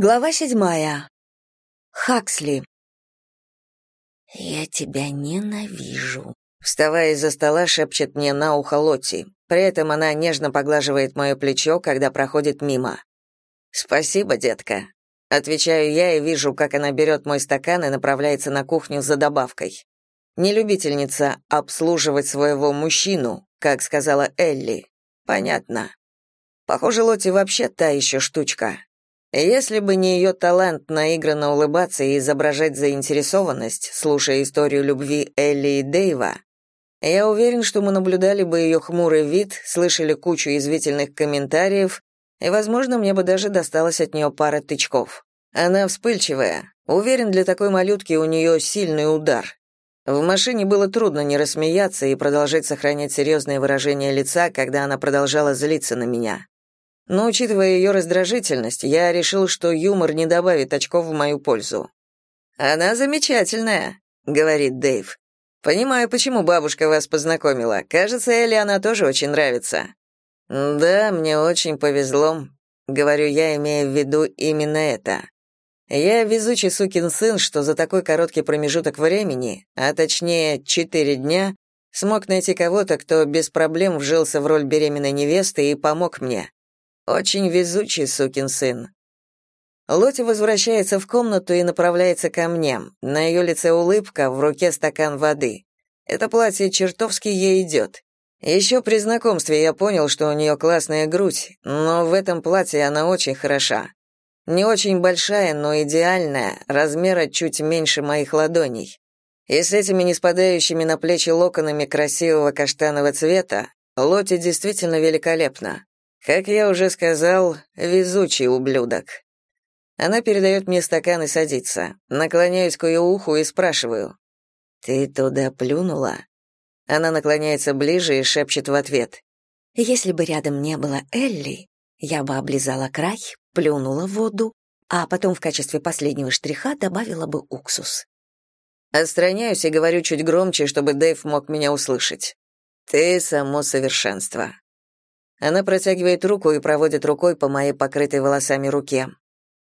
Глава седьмая. Хаксли. «Я тебя ненавижу», — вставая из-за стола, шепчет мне на ухо Лотти. При этом она нежно поглаживает мое плечо, когда проходит мимо. «Спасибо, детка». Отвечаю я и вижу, как она берет мой стакан и направляется на кухню за добавкой. Не любительница обслуживать своего мужчину, как сказала Элли. Понятно. Похоже, Лотти вообще та еще штучка. Если бы не ее талант наигранно улыбаться и изображать заинтересованность, слушая историю любви Элли и Дэйва, я уверен, что мы наблюдали бы ее хмурый вид, слышали кучу извительных комментариев, и, возможно, мне бы даже досталось от нее пара тычков. Она вспыльчивая. Уверен, для такой малютки у нее сильный удар. В машине было трудно не рассмеяться и продолжать сохранять серьезное выражение лица, когда она продолжала злиться на меня. Но, учитывая ее раздражительность, я решил, что юмор не добавит очков в мою пользу. «Она замечательная», — говорит Дэйв. «Понимаю, почему бабушка вас познакомила. Кажется, Элли она тоже очень нравится». «Да, мне очень повезло», — говорю я, имея в виду именно это. Я везучий сукин сын, что за такой короткий промежуток времени, а точнее четыре дня, смог найти кого-то, кто без проблем вжился в роль беременной невесты и помог мне. Очень везучий сукин сын. Лоти возвращается в комнату и направляется ко мне. На ее лице улыбка, в руке стакан воды. Это платье чертовски ей идет. Еще при знакомстве я понял, что у нее классная грудь, но в этом платье она очень хороша. Не очень большая, но идеальная, размера чуть меньше моих ладоней. И с этими не спадающими на плечи локонами красивого каштанового цвета Лоти действительно великолепна. Как я уже сказал, везучий ублюдок. Она передает мне стакан и садится. Наклоняюсь к ее уху и спрашиваю. «Ты туда плюнула?» Она наклоняется ближе и шепчет в ответ. «Если бы рядом не было Элли, я бы облизала край, плюнула в воду, а потом в качестве последнего штриха добавила бы уксус». Отстраняюсь и говорю чуть громче, чтобы Дэйв мог меня услышать. «Ты само совершенство». Она протягивает руку и проводит рукой по моей покрытой волосами руке.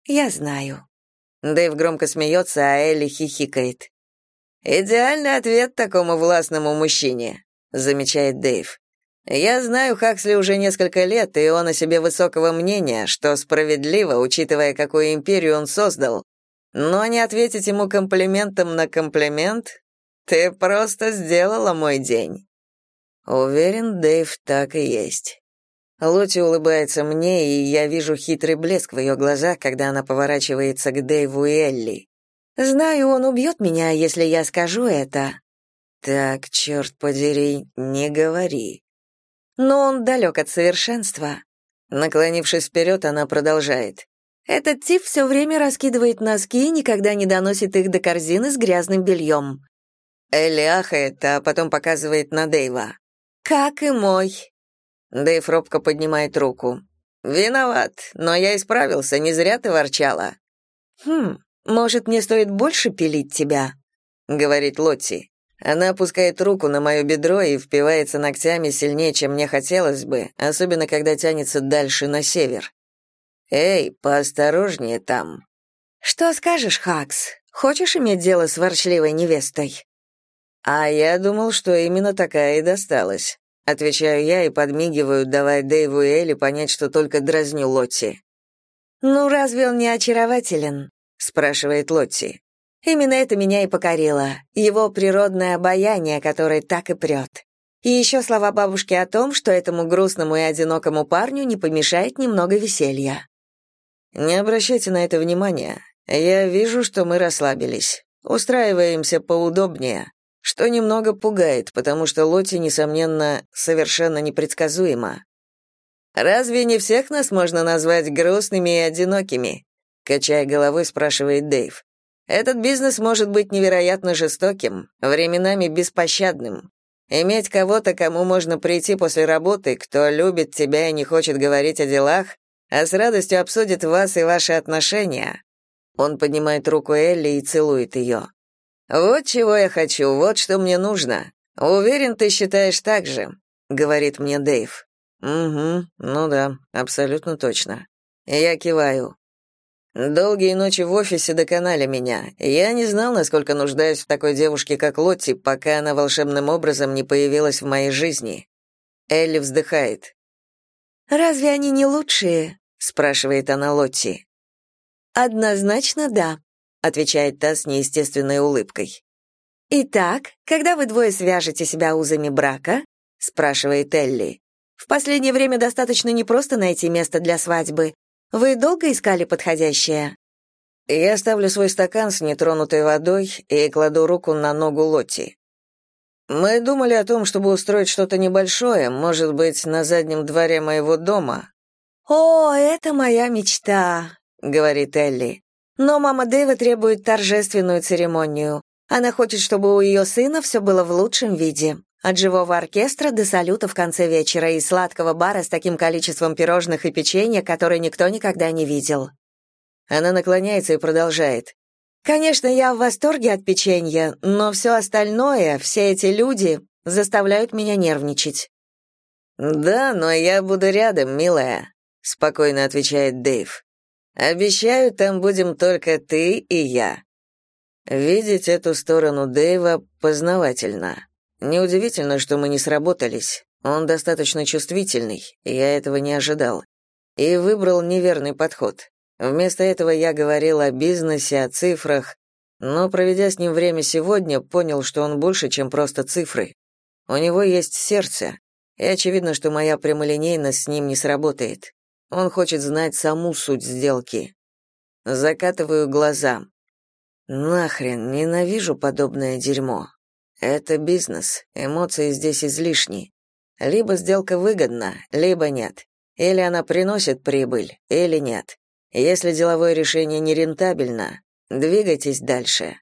«Я знаю». Дэйв громко смеется, а Элли хихикает. «Идеальный ответ такому властному мужчине», — замечает Дэйв. «Я знаю Хаксли уже несколько лет, и он о себе высокого мнения, что справедливо, учитывая, какую империю он создал. Но не ответить ему комплиментом на комплимент? Ты просто сделала мой день». Уверен, Дэйв так и есть. Лоти улыбается мне, и я вижу хитрый блеск в ее глазах, когда она поворачивается к Дэйву и Элли. «Знаю, он убьет меня, если я скажу это». «Так, черт подери, не говори». «Но он далек от совершенства». Наклонившись вперед, она продолжает. «Этот тип все время раскидывает носки и никогда не доносит их до корзины с грязным бельем». Элли ахает, а потом показывает на Дэйва. «Как и мой», Дэйв робко поднимает руку. «Виноват, но я исправился, не зря ты ворчала». «Хм, может, мне стоит больше пилить тебя?» — говорит Лотти. Она опускает руку на мое бедро и впивается ногтями сильнее, чем мне хотелось бы, особенно когда тянется дальше на север. «Эй, поосторожнее там». «Что скажешь, Хакс? Хочешь иметь дело с ворчливой невестой?» «А я думал, что именно такая и досталась». Отвечаю я и подмигиваю, давая Дэйву и Элли понять, что только дразню Лотти. «Ну, разве он не очарователен?» — спрашивает Лотти. «Именно это меня и покорило. Его природное обаяние, которое так и прет. И еще слова бабушки о том, что этому грустному и одинокому парню не помешает немного веселья». «Не обращайте на это внимания. Я вижу, что мы расслабились. Устраиваемся поудобнее что немного пугает, потому что Лоти, несомненно, совершенно непредсказуема. «Разве не всех нас можно назвать грустными и одинокими?» Качая головой, спрашивает Дэйв. «Этот бизнес может быть невероятно жестоким, временами беспощадным. Иметь кого-то, кому можно прийти после работы, кто любит тебя и не хочет говорить о делах, а с радостью обсудит вас и ваши отношения». Он поднимает руку Элли и целует ее. «Вот чего я хочу, вот что мне нужно. Уверен, ты считаешь так же», — говорит мне Дэйв. «Угу, ну да, абсолютно точно». Я киваю. Долгие ночи в офисе доконали меня. Я не знал, насколько нуждаюсь в такой девушке, как Лотти, пока она волшебным образом не появилась в моей жизни. Элли вздыхает. «Разве они не лучшие?» — спрашивает она Лотти. «Однозначно да», — отвечает та с неестественной улыбкой. «Итак, когда вы двое свяжете себя узами брака?» — спрашивает Элли. «В последнее время достаточно не просто найти место для свадьбы, вы долго искали подходящее? Я ставлю свой стакан с нетронутой водой и кладу руку на ногу Лотти. Мы думали о том, чтобы устроить что-то небольшое, может быть, на заднем дворе моего дома. О, это моя мечта, говорит Элли. Но мама Дэйва требует торжественную церемонию. Она хочет, чтобы у ее сына все было в лучшем виде. От живого оркестра до салюта в конце вечера и сладкого бара с таким количеством пирожных и печенья, которые никто никогда не видел. Она наклоняется и продолжает. Конечно, я в восторге от печенья, но все остальное, все эти люди заставляют меня нервничать. Да, но я буду рядом, милая, спокойно отвечает Дэйв. Обещаю, там будем только ты и я. Видеть эту сторону Дэйва познавательно. Неудивительно, что мы не сработались. Он достаточно чувствительный, я этого не ожидал. И выбрал неверный подход. Вместо этого я говорил о бизнесе, о цифрах, но, проведя с ним время сегодня, понял, что он больше, чем просто цифры. У него есть сердце, и очевидно, что моя прямолинейность с ним не сработает. Он хочет знать саму суть сделки. Закатываю глаза. Нахрен, ненавижу подобное дерьмо. Это бизнес, эмоции здесь излишни. Либо сделка выгодна, либо нет. Или она приносит прибыль, или нет. Если деловое решение не рентабельно, двигайтесь дальше.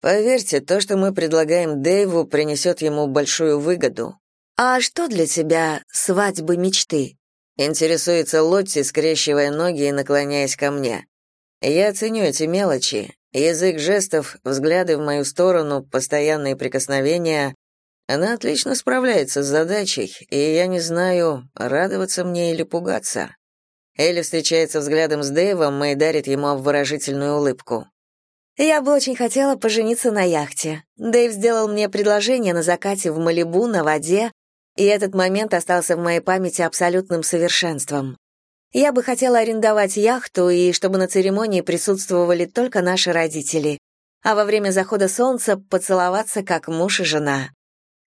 Поверьте, то, что мы предлагаем Дэйву, принесет ему большую выгоду. А что для тебя свадьбы мечты? Интересуется Лотти, скрещивая ноги и наклоняясь ко мне. Я ценю эти мелочи, Язык жестов, взгляды в мою сторону, постоянные прикосновения. Она отлично справляется с задачей, и я не знаю, радоваться мне или пугаться. Элли встречается взглядом с Дэйвом и дарит ему обворожительную улыбку. «Я бы очень хотела пожениться на яхте. Дэйв сделал мне предложение на закате в Малибу, на воде, и этот момент остался в моей памяти абсолютным совершенством. Я бы хотела арендовать яхту и чтобы на церемонии присутствовали только наши родители, а во время захода солнца поцеловаться как муж и жена.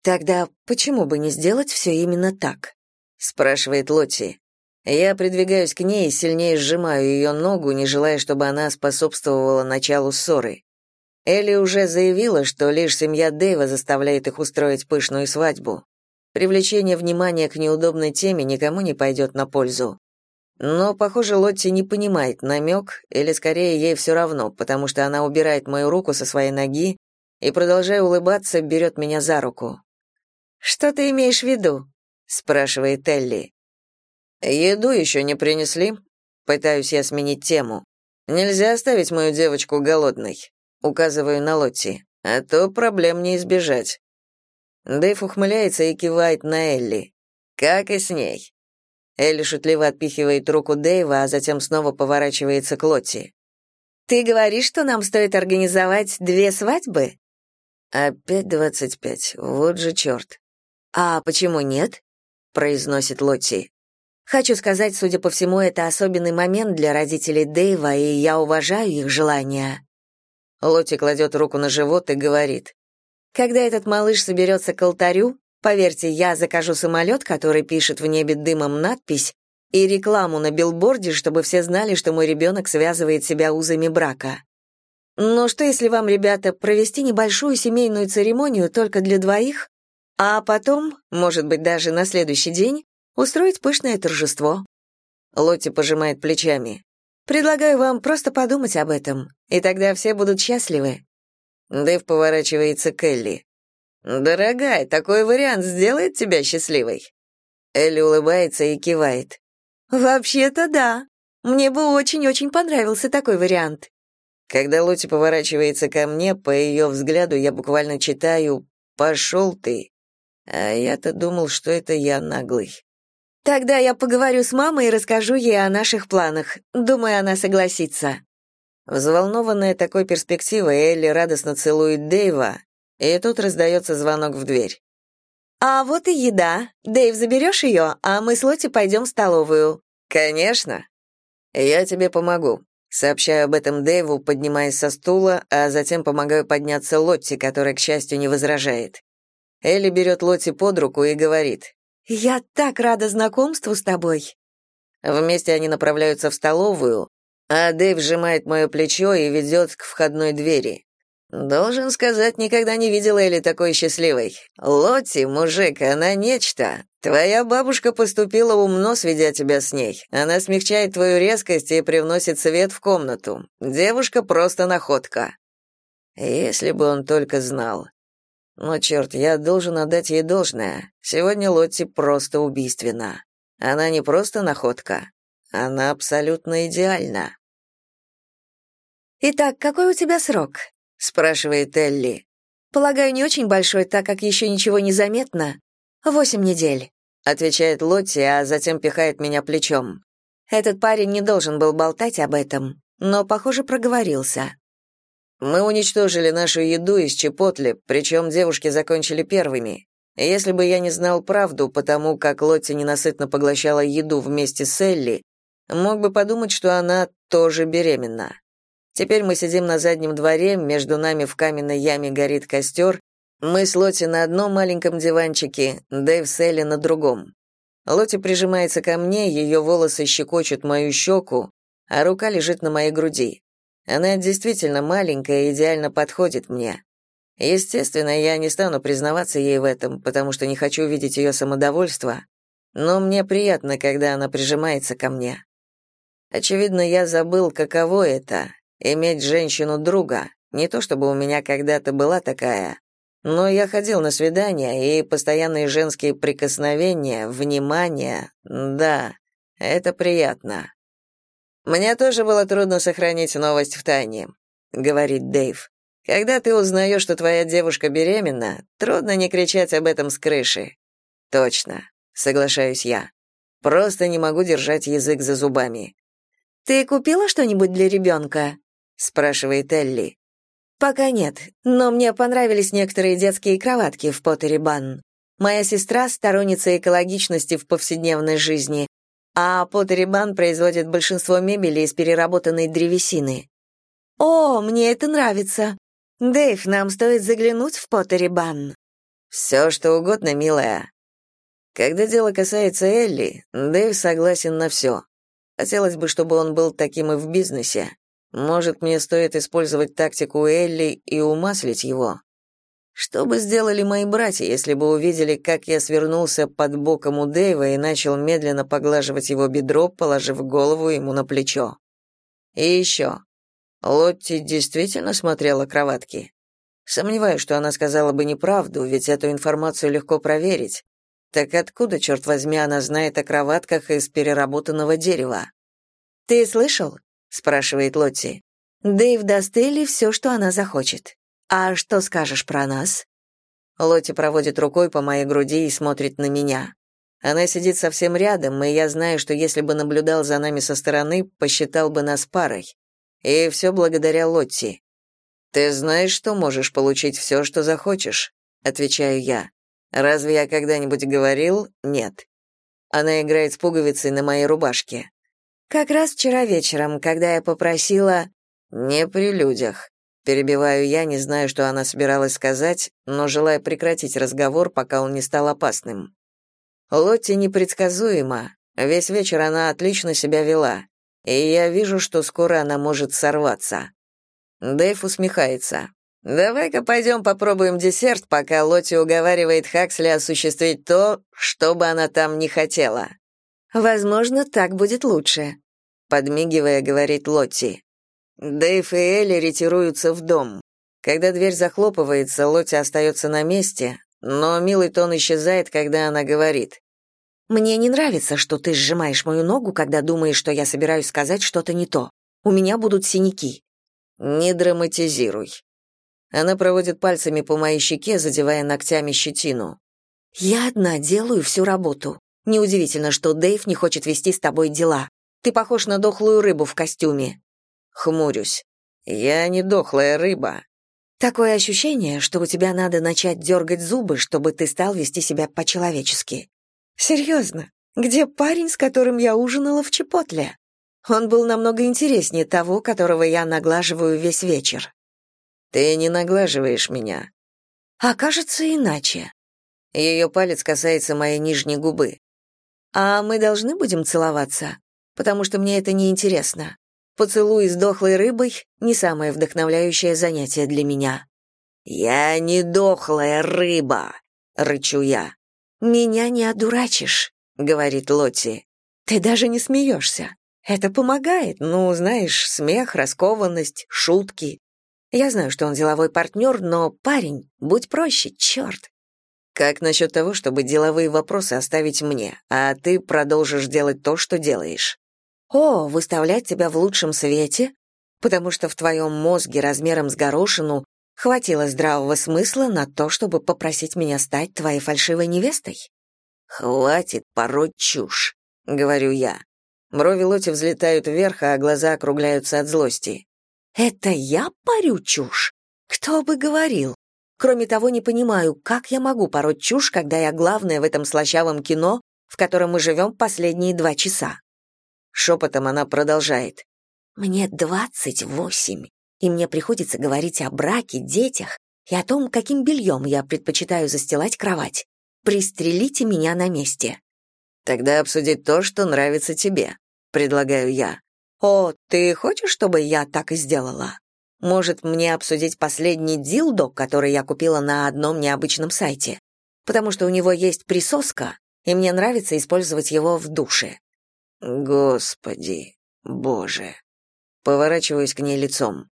Тогда почему бы не сделать все именно так? спрашивает Лотти. Я придвигаюсь к ней и сильнее сжимаю ее ногу, не желая, чтобы она способствовала началу ссоры. Элли уже заявила, что лишь семья Дэйва заставляет их устроить пышную свадьбу. Привлечение внимания к неудобной теме никому не пойдет на пользу. Но, похоже, Лотти не понимает намек, или скорее ей все равно, потому что она убирает мою руку со своей ноги и, продолжая улыбаться, берет меня за руку. «Что ты имеешь в виду?» — спрашивает Элли. «Еду еще не принесли?» Пытаюсь я сменить тему. «Нельзя оставить мою девочку голодной», — указываю на Лотти, «а то проблем не избежать». Дэйв ухмыляется и кивает на Элли. «Как и с ней. Элли шутливо отпихивает руку Дэйва, а затем снова поворачивается к Лотти. «Ты говоришь, что нам стоит организовать две свадьбы?» «Опять двадцать пять, вот же черт». «А почему нет?» — произносит Лотти. «Хочу сказать, судя по всему, это особенный момент для родителей Дэйва, и я уважаю их желания». Лотти кладет руку на живот и говорит. «Когда этот малыш соберется к алтарю, Поверьте, я закажу самолет, который пишет в небе дымом надпись, и рекламу на билборде, чтобы все знали, что мой ребенок связывает себя узами брака. Но что если вам, ребята, провести небольшую семейную церемонию только для двоих, а потом, может быть, даже на следующий день, устроить пышное торжество? Лотти пожимает плечами. Предлагаю вам просто подумать об этом, и тогда все будут счастливы. Дэв поворачивается к Элли. «Дорогая, такой вариант сделает тебя счастливой?» Элли улыбается и кивает. «Вообще-то да. Мне бы очень-очень понравился такой вариант». Когда Лоти поворачивается ко мне, по ее взгляду я буквально читаю «Пошел ты». А я-то думал, что это я наглый. Тогда я поговорю с мамой и расскажу ей о наших планах. Думаю, она согласится. Взволнованная такой перспективой, Элли радостно целует Дэйва, и тут раздается звонок в дверь. «А вот и еда. Дэйв, заберешь ее, а мы с Лотти пойдем в столовую». «Конечно. Я тебе помогу», — сообщаю об этом Дэйву, поднимаясь со стула, а затем помогаю подняться Лотти, которая, к счастью, не возражает. Элли берет Лотти под руку и говорит. «Я так рада знакомству с тобой». Вместе они направляются в столовую, а Дэйв сжимает мое плечо и ведет к входной двери. Должен сказать, никогда не видела Элли такой счастливой. Лотти, мужик, она нечто. Твоя бабушка поступила умно, сведя тебя с ней. Она смягчает твою резкость и привносит свет в комнату. Девушка просто находка. Если бы он только знал. Но черт, я должен отдать ей должное. Сегодня Лотти просто убийственна. Она не просто находка. Она абсолютно идеальна. «Итак, какой у тебя срок?» — спрашивает Элли. «Полагаю, не очень большой, так как еще ничего не заметно. Восемь недель», — отвечает Лотти, а затем пихает меня плечом. Этот парень не должен был болтать об этом, но, похоже, проговорился. Мы уничтожили нашу еду из Чепотли, причем девушки закончили первыми. Если бы я не знал правду, потому как Лотти ненасытно поглощала еду вместе с Элли, Мог бы подумать, что она тоже беременна. Теперь мы сидим на заднем дворе, между нами в каменной яме горит костер, мы с Лоти на одном маленьком диванчике, Дэйв с Элли на другом. Лоти прижимается ко мне, ее волосы щекочут мою щеку, а рука лежит на моей груди. Она действительно маленькая и идеально подходит мне. Естественно, я не стану признаваться ей в этом, потому что не хочу видеть ее самодовольство, но мне приятно, когда она прижимается ко мне. Очевидно, я забыл, каково это — иметь женщину-друга. Не то чтобы у меня когда-то была такая, но я ходил на свидания, и постоянные женские прикосновения, внимание, да, это приятно. Мне тоже было трудно сохранить новость в тайне, говорит Дэйв. Когда ты узнаешь, что твоя девушка беременна, трудно не кричать об этом с крыши. Точно, соглашаюсь я. Просто не могу держать язык за зубами. «Ты купила что-нибудь для ребенка?» — спрашивает Элли. «Пока нет, но мне понравились некоторые детские кроватки в Поттере Банн. Моя сестра — сторонница экологичности в повседневной жизни, а Поттере Банн производит большинство мебели из переработанной древесины. О, мне это нравится. Дэйв, нам стоит заглянуть в Поттере Банн. Все, что угодно, милая. Когда дело касается Элли, Дэйв согласен на все. Хотелось бы, чтобы он был таким и в бизнесе. Может, мне стоит использовать тактику Элли и умаслить его? Что бы сделали мои братья, если бы увидели, как я свернулся под боком у Дэйва и начал медленно поглаживать его бедро, положив голову ему на плечо? И еще. Лотти действительно смотрела кроватки? Сомневаюсь, что она сказала бы неправду, ведь эту информацию легко проверить. Так откуда, черт возьми, она знает о кроватках из переработанного дерева? «Ты слышал?» — спрашивает Лотти. «Дэйв даст Элли все, что она захочет. А что скажешь про нас?» Лотти проводит рукой по моей груди и смотрит на меня. Она сидит совсем рядом, и я знаю, что если бы наблюдал за нами со стороны, посчитал бы нас парой. И все благодаря Лотти. «Ты знаешь, что можешь получить все, что захочешь», — отвечаю я. Разве я когда-нибудь говорил «нет»? Она играет с пуговицей на моей рубашке. Как раз вчера вечером, когда я попросила... Не при людях. Перебиваю я, не знаю, что она собиралась сказать, но желая прекратить разговор, пока он не стал опасным. Лотти непредсказуема. Весь вечер она отлично себя вела, и я вижу, что скоро она может сорваться. Дэйв усмехается. Давай-ка пойдем попробуем десерт, пока Лотти уговаривает Хаксли осуществить то, что бы она там не хотела. Возможно, так будет лучше, подмигивая, говорит Лотти. Дэйв и Элли ретируются в дом. Когда дверь захлопывается, Лотти остается на месте, но милый тон исчезает, когда она говорит. «Мне не нравится, что ты сжимаешь мою ногу, когда думаешь, что я собираюсь сказать что-то не то. У меня будут синяки». «Не драматизируй», она проводит пальцами по моей щеке, задевая ногтями щетину. «Я одна делаю всю работу. Неудивительно, что Дэйв не хочет вести с тобой дела. Ты похож на дохлую рыбу в костюме». Хмурюсь. «Я не дохлая рыба». Такое ощущение, что у тебя надо начать дергать зубы, чтобы ты стал вести себя по-человечески. Серьезно, где парень, с которым я ужинала в Чепотле? Он был намного интереснее того, которого я наглаживаю весь вечер. Ты не наглаживаешь меня. А кажется, иначе. Ее палец касается моей нижней губы. А мы должны будем целоваться, потому что мне это не интересно. Поцелуй с дохлой рыбой — не самое вдохновляющее занятие для меня. «Я не дохлая рыба!» — рычу я. «Меня не одурачишь», — говорит Лотти. «Ты даже не смеешься. Это помогает, ну, знаешь, смех, раскованность, шутки. Я знаю, что он деловой партнер, но, парень, будь проще, черт. Как насчет того, чтобы деловые вопросы оставить мне, а ты продолжишь делать то, что делаешь? О, выставлять тебя в лучшем свете? Потому что в твоем мозге размером с горошину хватило здравого смысла на то, чтобы попросить меня стать твоей фальшивой невестой? Хватит пороть чушь, говорю я. Брови Лоти взлетают вверх, а глаза округляются от злости. Это я парю чушь? Кто бы говорил? Кроме того, не понимаю, как я могу пороть чушь, когда я главная в этом слащавом кино, в котором мы живем последние два часа. Шепотом она продолжает. «Мне двадцать восемь, и мне приходится говорить о браке, детях и о том, каким бельем я предпочитаю застилать кровать. Пристрелите меня на месте». «Тогда обсудить то, что нравится тебе», — предлагаю я. «О, ты хочешь, чтобы я так и сделала? Может, мне обсудить последний дилдо, который я купила на одном необычном сайте? Потому что у него есть присоска, и мне нравится использовать его в душе. Господи, боже. Поворачиваюсь к ней лицом.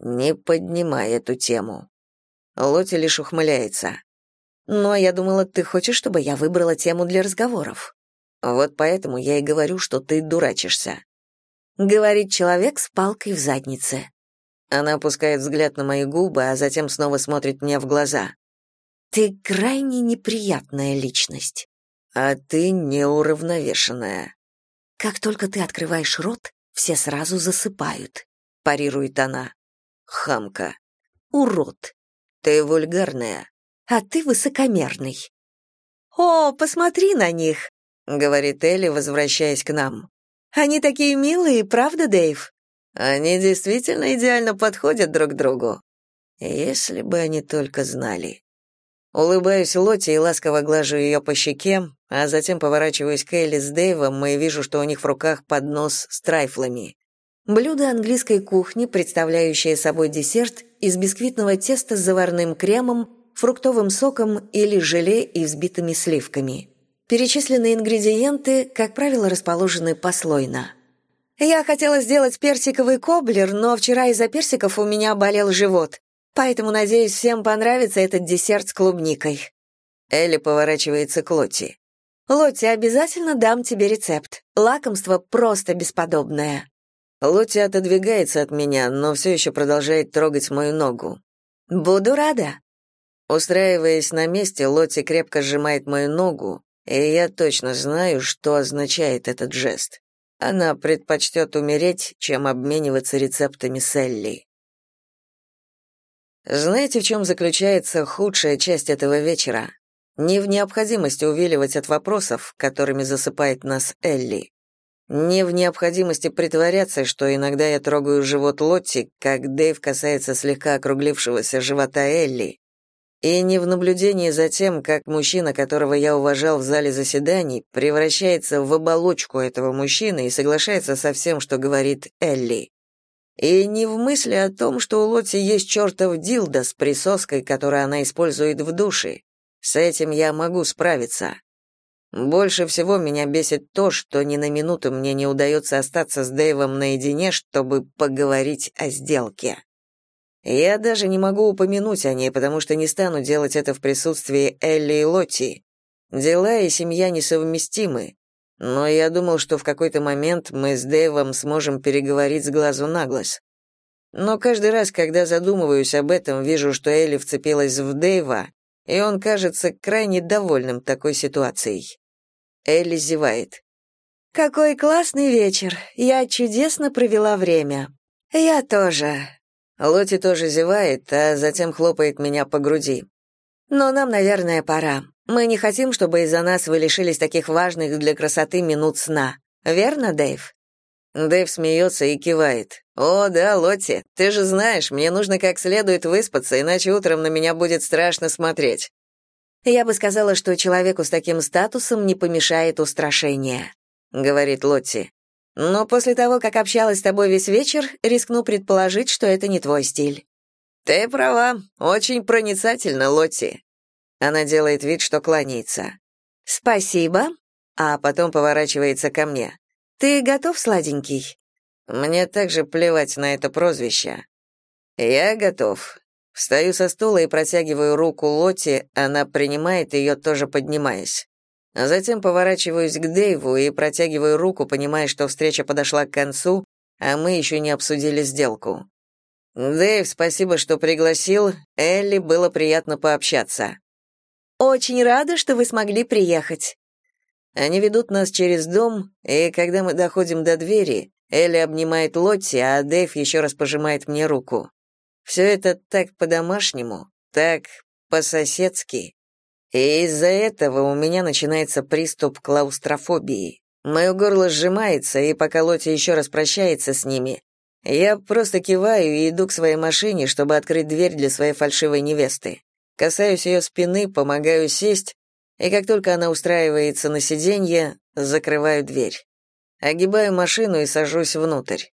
Не поднимай эту тему. Лоти лишь ухмыляется. Но я думала, ты хочешь, чтобы я выбрала тему для разговоров. Вот поэтому я и говорю, что ты дурачишься. Говорит человек с палкой в заднице. Она опускает взгляд на мои губы, а затем снова смотрит мне в глаза. Ты крайне неприятная личность. А ты неуравновешенная. Как только ты открываешь рот, все сразу засыпают, парирует она. Хамка. Урод. Ты вульгарная. А ты высокомерный. О, посмотри на них, говорит Элли, возвращаясь к нам. Они такие милые, правда, Дэйв? Они действительно идеально подходят друг другу. Если бы они только знали. Улыбаюсь Лоте и ласково глажу ее по щеке, а затем поворачиваюсь к Элли с Дэйвом и вижу, что у них в руках поднос с трайфлами. Блюдо английской кухни, представляющее собой десерт из бисквитного теста с заварным кремом, фруктовым соком или желе и взбитыми сливками. Перечисленные ингредиенты, как правило, расположены послойно. Я хотела сделать персиковый коблер, но вчера из-за персиков у меня болел живот. Поэтому, надеюсь, всем понравится этот десерт с клубникой». Элли поворачивается к Лотти. «Лотти, обязательно дам тебе рецепт. Лакомство просто бесподобное». Лотти отодвигается от меня, но все еще продолжает трогать мою ногу. «Буду рада». Устраиваясь на месте, Лотти крепко сжимает мою ногу, и я точно знаю, что означает этот жест. Она предпочтет умереть, чем обмениваться рецептами с Элли. Знаете, в чем заключается худшая часть этого вечера? Не в необходимости увиливать от вопросов, которыми засыпает нас Элли. Не в необходимости притворяться, что иногда я трогаю живот Лотти, как Дэйв касается слегка округлившегося живота Элли. И не в наблюдении за тем, как мужчина, которого я уважал в зале заседаний, превращается в оболочку этого мужчины и соглашается со всем, что говорит Элли. И не в мысли о том, что у Лотти есть чертов дилда с присоской, которую она использует в душе. С этим я могу справиться. Больше всего меня бесит то, что ни на минуту мне не удается остаться с Дэйвом наедине, чтобы поговорить о сделке. Я даже не могу упомянуть о ней, потому что не стану делать это в присутствии Элли и Лотти. Дела и семья несовместимы, но я думал, что в какой-то момент мы с Дэйвом сможем переговорить с глазу на глаз. Но каждый раз, когда задумываюсь об этом, вижу, что Элли вцепилась в Дэйва, и он кажется крайне довольным такой ситуацией. Элли зевает. «Какой классный вечер! Я чудесно провела время. Я тоже». Лоти тоже зевает, а затем хлопает меня по груди. «Но нам, наверное, пора. Мы не хотим, чтобы из-за нас вы лишились таких важных для красоты минут сна. Верно, Дэйв?» Дэйв смеется и кивает. «О, да, Лотти, ты же знаешь, мне нужно как следует выспаться, иначе утром на меня будет страшно смотреть». «Я бы сказала, что человеку с таким статусом не помешает устрашение», — говорит Лотти. «Но после того, как общалась с тобой весь вечер, рискну предположить, что это не твой стиль». «Ты права, очень проницательно, Лотти». Она делает вид, что кланяется. «Спасибо», а потом поворачивается ко мне. «Ты готов, сладенький?» Мне также плевать на это прозвище. Я готов. Встаю со стула и протягиваю руку Лоти, она принимает ее, тоже поднимаясь. Затем поворачиваюсь к Дэйву и протягиваю руку, понимая, что встреча подошла к концу, а мы еще не обсудили сделку. «Дэйв, спасибо, что пригласил. Элли, было приятно пообщаться». «Очень рада, что вы смогли приехать. Они ведут нас через дом, и когда мы доходим до двери, Элли обнимает Лотти, а Дэйв еще раз пожимает мне руку. Все это так по-домашнему, так по-соседски. И из-за этого у меня начинается приступ клаустрофобии. Мое горло сжимается, и пока Лотти еще раз прощается с ними, я просто киваю и иду к своей машине, чтобы открыть дверь для своей фальшивой невесты. Касаюсь ее спины, помогаю сесть, и как только она устраивается на сиденье, закрываю дверь. Огибаю машину и сажусь внутрь.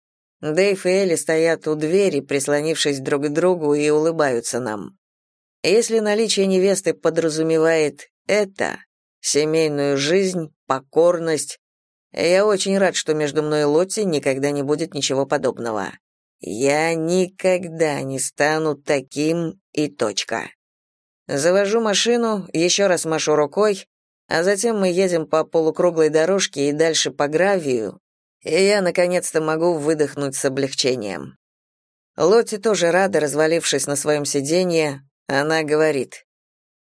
Дэйв и Элли стоят у двери, прислонившись друг к другу и улыбаются нам. Если наличие невесты подразумевает это, семейную жизнь, покорность, я очень рад, что между мной и Лотти никогда не будет ничего подобного. Я никогда не стану таким и точка. Завожу машину, еще раз машу рукой, а затем мы едем по полукруглой дорожке и дальше по гравию, и я наконец-то могу выдохнуть с облегчением. Лотти тоже рада, развалившись на своем сиденье, она говорит.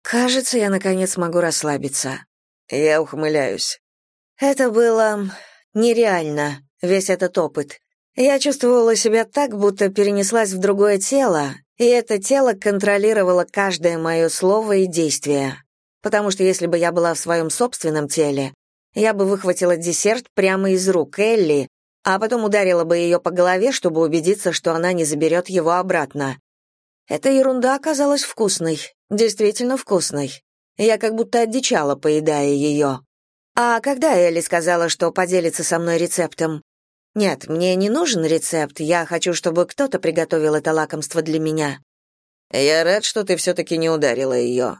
«Кажется, я наконец могу расслабиться». Я ухмыляюсь. Это было нереально, весь этот опыт. Я чувствовала себя так, будто перенеслась в другое тело, и это тело контролировало каждое мое слово и действие. Потому что если бы я была в своем собственном теле, я бы выхватила десерт прямо из рук Элли, а потом ударила бы ее по голове, чтобы убедиться, что она не заберет его обратно. Эта ерунда оказалась вкусной, действительно вкусной. Я как будто одичала, поедая ее. А когда Элли сказала, что поделится со мной рецептом, нет, мне не нужен рецепт, я хочу, чтобы кто-то приготовил это лакомство для меня. Я рад, что ты все-таки не ударила ее.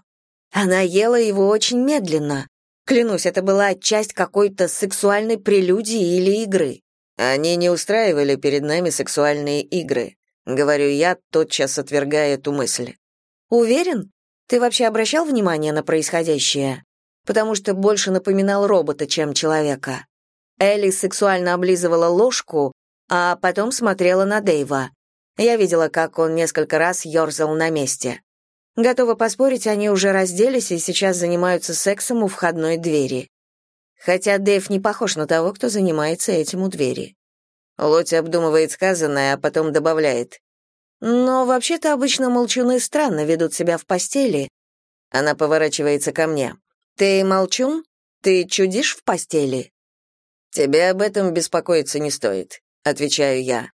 Она ела его очень медленно. Клянусь, это была часть какой-то сексуальной прелюдии или игры. Они не устраивали перед нами сексуальные игры. Говорю я, тотчас отвергая эту мысль. Уверен? Ты вообще обращал внимание на происходящее? Потому что больше напоминал робота, чем человека. Элли сексуально облизывала ложку, а потом смотрела на Дэйва. Я видела, как он несколько раз ерзал на месте. Готова поспорить, они уже разделись и сейчас занимаются сексом у входной двери. Хотя Дэйв не похож на того, кто занимается этим у двери. Лотти обдумывает сказанное, а потом добавляет. «Но вообще-то обычно молчуны странно ведут себя в постели». Она поворачивается ко мне. «Ты молчун? Ты чудишь в постели?» «Тебе об этом беспокоиться не стоит», — отвечаю я.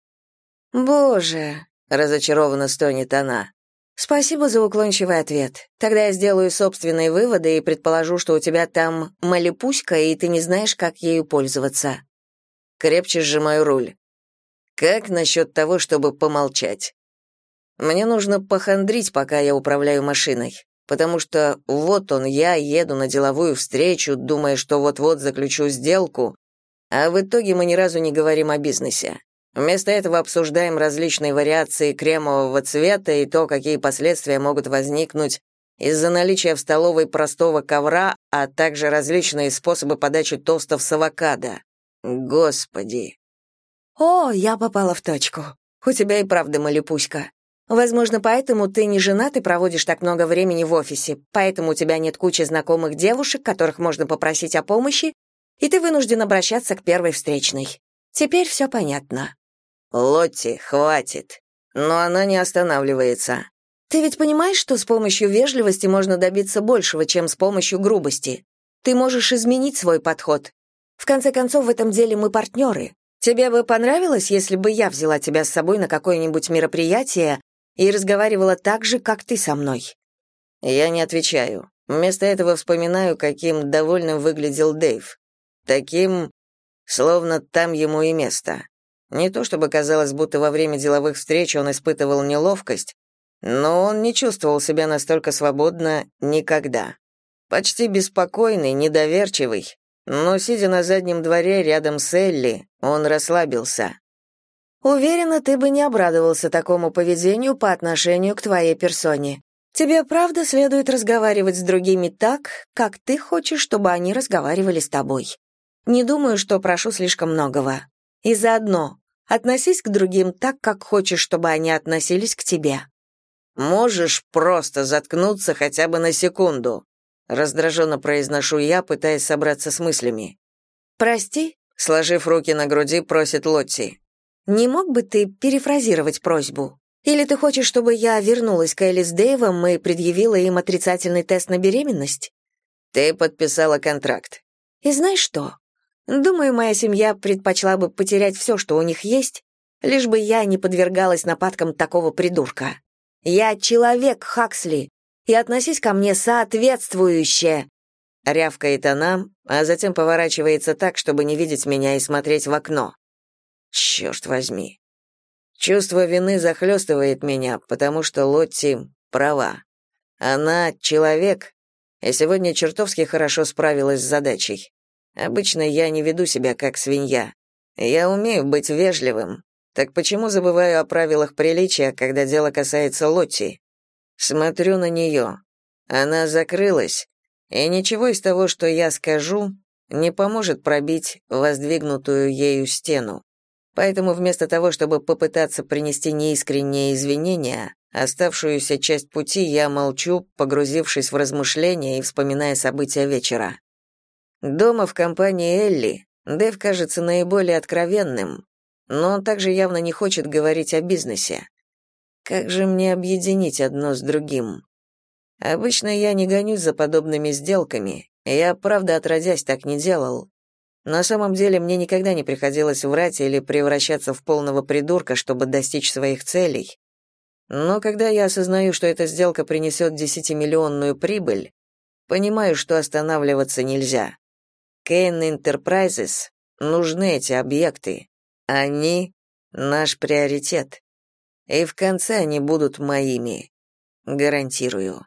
«Боже», — разочарованно стонет она. «Спасибо за уклончивый ответ. Тогда я сделаю собственные выводы и предположу, что у тебя там малипуська, и ты не знаешь, как ею пользоваться». Крепче сжимаю руль. «Как насчет того, чтобы помолчать?» Мне нужно похандрить, пока я управляю машиной, потому что вот он, я еду на деловую встречу, думая, что вот-вот заключу сделку, а в итоге мы ни разу не говорим о бизнесе. Вместо этого обсуждаем различные вариации кремового цвета и то, какие последствия могут возникнуть из-за наличия в столовой простого ковра, а также различные способы подачи тостов с авокадо. Господи. О, я попала в точку. У тебя и правда малипуська. Возможно, поэтому ты не женат и проводишь так много времени в офисе, поэтому у тебя нет кучи знакомых девушек, которых можно попросить о помощи, и ты вынужден обращаться к первой встречной. Теперь все понятно». «Лотти, хватит». Но она не останавливается. «Ты ведь понимаешь, что с помощью вежливости можно добиться большего, чем с помощью грубости? Ты можешь изменить свой подход. В конце концов, в этом деле мы партнеры. Тебе бы понравилось, если бы я взяла тебя с собой на какое-нибудь мероприятие и разговаривала так же, как ты со мной. Я не отвечаю. Вместо этого вспоминаю, каким довольным выглядел Дэйв. Таким, словно там ему и место. Не то чтобы казалось, будто во время деловых встреч он испытывал неловкость, но он не чувствовал себя настолько свободно никогда. Почти беспокойный, недоверчивый, но, сидя на заднем дворе рядом с Элли, он расслабился. Уверена, ты бы не обрадовался такому поведению по отношению к твоей персоне. Тебе правда следует разговаривать с другими так, как ты хочешь, чтобы они разговаривали с тобой. Не думаю, что прошу слишком многого. И заодно относись к другим так, как хочешь, чтобы они относились к тебе. Можешь просто заткнуться хотя бы на секунду, раздраженно произношу я, пытаясь собраться с мыслями. Прости, сложив руки на груди, просит Лотти. Не мог бы ты перефразировать просьбу? Или ты хочешь, чтобы я вернулась к Элли с Дэйвом и предъявила им отрицательный тест на беременность? Ты подписала контракт. И знаешь что? Думаю, моя семья предпочла бы потерять все, что у них есть, лишь бы я не подвергалась нападкам такого придурка. Я человек, Хаксли, и относись ко мне соответствующе. Рявкает она, а затем поворачивается так, чтобы не видеть меня и смотреть в окно. Черт возьми. Чувство вины захлестывает меня, потому что Лотти права. Она человек, и сегодня чертовски хорошо справилась с задачей. Обычно я не веду себя как свинья. Я умею быть вежливым. Так почему забываю о правилах приличия, когда дело касается Лотти? Смотрю на нее. Она закрылась, и ничего из того, что я скажу, не поможет пробить воздвигнутую ею стену. Поэтому вместо того, чтобы попытаться принести неискренние извинения, оставшуюся часть пути я молчу, погрузившись в размышления и вспоминая события вечера. Дома в компании Элли Дэв кажется наиболее откровенным, но он также явно не хочет говорить о бизнесе. Как же мне объединить одно с другим? Обычно я не гонюсь за подобными сделками, я, правда, отродясь так не делал, на самом деле мне никогда не приходилось врать или превращаться в полного придурка, чтобы достичь своих целей. Но когда я осознаю, что эта сделка принесет десятимиллионную прибыль, понимаю, что останавливаться нельзя. Кейн Enterprises нужны эти объекты. Они — наш приоритет. И в конце они будут моими. Гарантирую.